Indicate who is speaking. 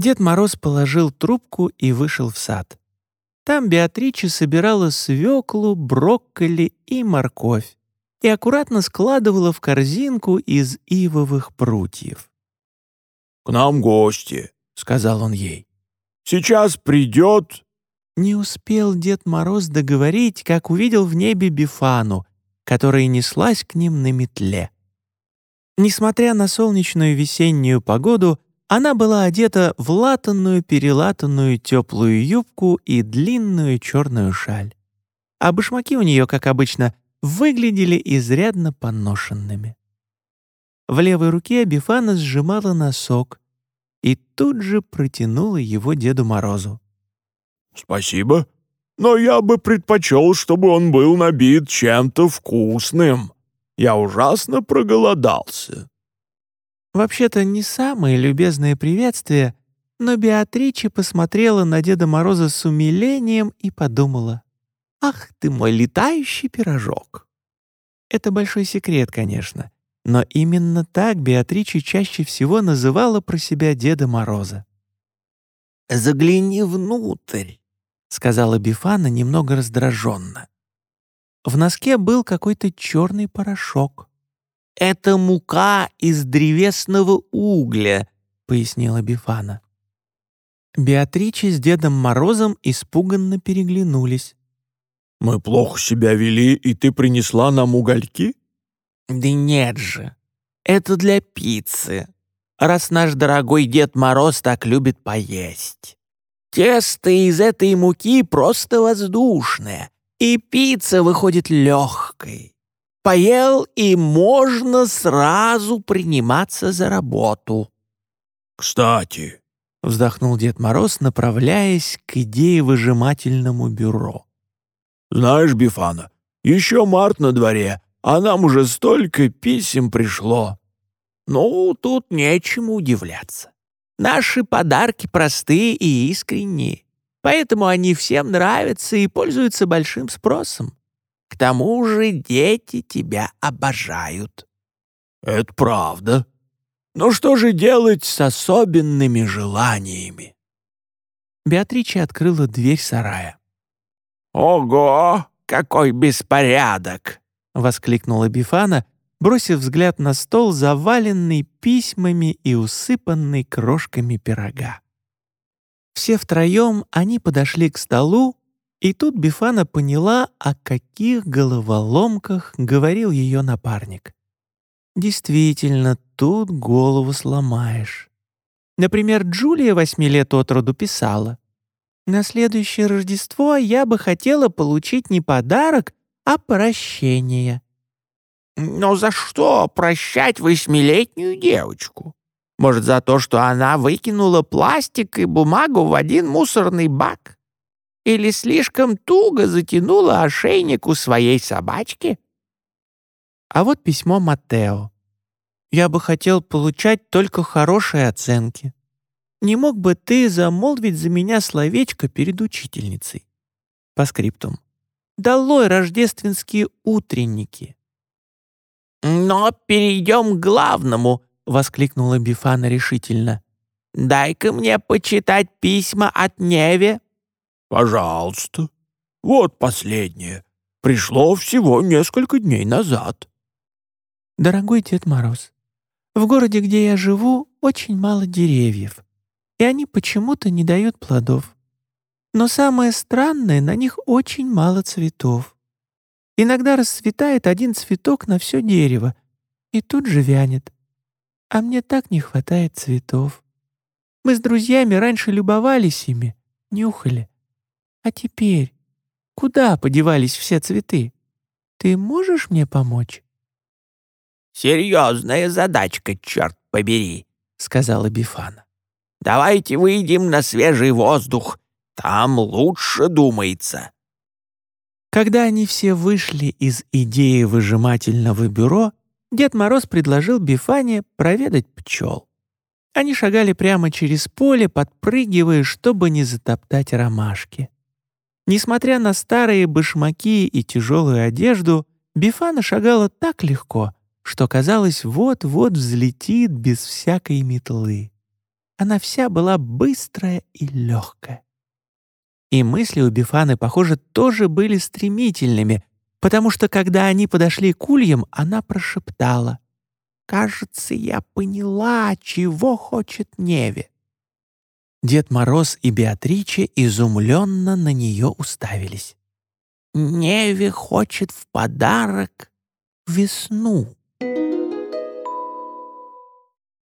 Speaker 1: Дед Мороз положил трубку и вышел в сад. Там Беатрича собирала свеклу, брокколи и морковь и аккуратно складывала в корзинку из ивовых прутьев.
Speaker 2: «К нам гости», — сказал он ей. «Сейчас придет...»
Speaker 1: Не успел Дед Мороз договорить, как увидел в небе Бифану, которая неслась к ним на метле. Несмотря на солнечную весеннюю погоду, она была одета в латанную-перелатанную теплую юбку и длинную черную шаль. А башмаки у нее, как обычно, выглядели изрядно поношенными. В левой руке Бифана сжимала носок и тут же протянула его Деду Морозу.
Speaker 2: «Спасибо, но я бы предпочел, чтобы он был набит чем-то вкусным. Я ужасно проголодался».
Speaker 1: Вообще-то не самые любезные приветствия, но Беатриче посмотрела на Деда Мороза с умилением и подумала. «Ах ты мой летающий пирожок!» Это большой секрет, конечно, но именно так Беатриче чаще всего называла про себя Деда Мороза. «Загляни внутрь», — сказала Бифана немного раздраженно. В носке был какой-то черный порошок. «Это мука из древесного угля», — пояснила Бифана. Беатриче с Дедом Морозом испуганно переглянулись.
Speaker 2: «Мы плохо себя вели, и ты принесла нам угольки?»
Speaker 1: «Да нет же, это для пиццы, раз наш дорогой Дед Мороз так любит поесть. Тесто из этой муки просто воздушное, и пицца выходит легкой. Поел, и можно сразу приниматься за работу».
Speaker 2: «Кстати», —
Speaker 1: вздохнул Дед Мороз, направляясь к идее выжимательному бюро.
Speaker 2: «Знаешь, Бифана, еще март на дворе, а нам уже столько писем пришло».
Speaker 1: «Ну, тут нечему удивляться. Наши подарки простые и искренние, поэтому они всем нравятся и пользуются большим спросом. К тому же дети тебя обожают».
Speaker 2: «Это правда. Но что же делать с особенными желаниями?»
Speaker 1: Беатрича открыла дверь сарая.
Speaker 2: «Ого, какой беспорядок!»
Speaker 1: — воскликнула Бифана, бросив взгляд на стол, заваленный письмами и усыпанный крошками пирога. Все втроем они подошли к столу, и тут Бифана поняла, о каких головоломках говорил ее напарник. Действительно, тут голову сломаешь. Например, Джулия восьми лет от роду писала. «На следующее Рождество я бы хотела получить не подарок, а прощение».
Speaker 3: «Но за что прощать восьмилетнюю девочку? Может, за то, что она выкинула пластик и бумагу в один мусорный бак?» Или слишком туго затянула ошейник у своей собачки?
Speaker 1: А вот письмо Матео. Я бы хотел получать только хорошие оценки. Не мог бы ты замолвить за меня словечко перед учительницей? По скриптум. Долой рождественские утренники.
Speaker 3: «Но перейдем к главному», — воскликнула Бифана решительно. «Дай-ка мне почитать письма от Неве».
Speaker 2: «Пожалуйста. Вот последнее. Пришло всего несколько дней назад».
Speaker 1: «Дорогой Дед Мороз, в городе, где я живу, очень мало деревьев, и они почему-то не дают плодов. Но самое странное, на них очень мало цветов. Иногда расцветает один цветок на все дерево, и тут же вянет. А мне так не хватает цветов. Мы с друзьями раньше любовались ими, нюхали. А теперь куда подевались все цветы? Ты можешь мне помочь?»
Speaker 3: «Серьезная задачка, черт побери», — сказала Бифана. «Давайте выйдем на свежий воздух. Там лучше думается».
Speaker 1: Когда они все вышли из идеи выжимательного бюро, Дед Мороз предложил Бифане проведать пчел. Они шагали прямо через поле, подпрыгивая, чтобы не затоптать ромашки. Несмотря на старые башмаки и тяжелую одежду, Бифана шагала так легко, что казалось, вот-вот взлетит без всякой метлы. она вся была быстрая и легкая. И мысли у Бифаны, похоже, тоже были стремительными, потому что, когда они подошли к ульям, она прошептала. «Кажется, я поняла, чего хочет Неве». Дед Мороз и Беатриче изумленно на нее уставились. «Неве хочет в подарок весну»,